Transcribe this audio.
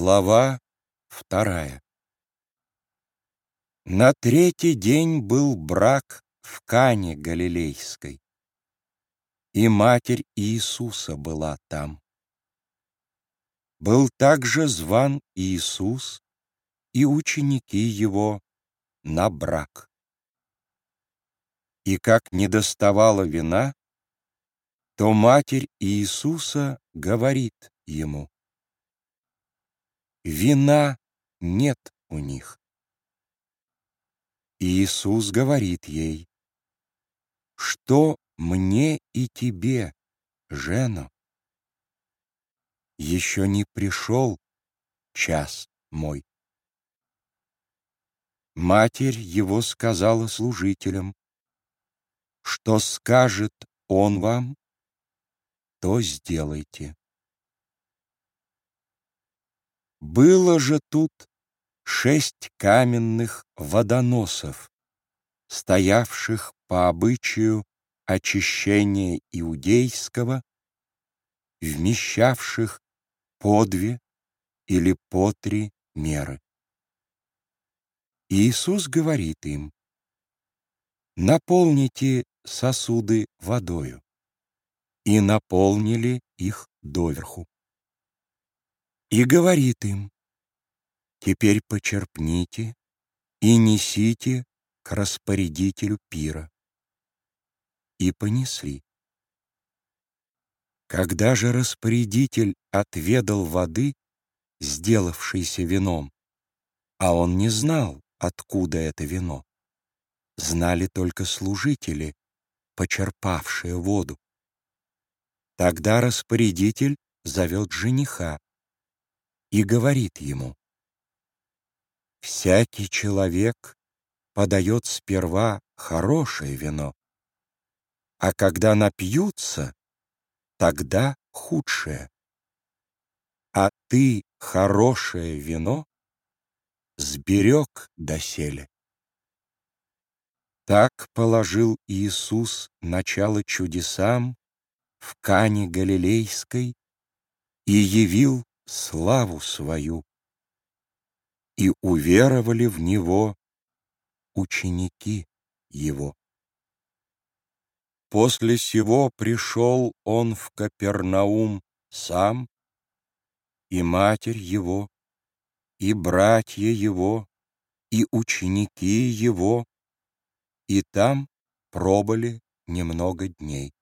Глава вторая На третий день был брак в Кане Галилейской, и матерь Иисуса была там. Был также зван Иисус и ученики его на брак. И как не доставало вина, то матерь Иисуса говорит ему, Вина нет у них. Иисус говорит ей, Что мне и тебе, Жена? Еще не пришел час мой. Матерь его сказала служителям, Что скажет он вам, то сделайте. Было же тут шесть каменных водоносов, стоявших по обычаю очищения иудейского, вмещавших по две или по три меры. Иисус говорит им, «Наполните сосуды водою», и наполнили их доверху и говорит им, «Теперь почерпните и несите к распорядителю пира». И понесли. Когда же распорядитель отведал воды, сделавшейся вином, а он не знал, откуда это вино, знали только служители, почерпавшие воду. Тогда распорядитель зовет жениха и говорит ему, «Всякий человек подает сперва хорошее вино, а когда напьются, тогда худшее. А ты хорошее вино сберег доселе». Так положил Иисус начало чудесам в Кане Галилейской и явил славу свою, и уверовали в Него ученики Его. После сего пришел Он в Капернаум сам, и матерь Его, и братья Его, и ученики Его, и там пробыли немного дней.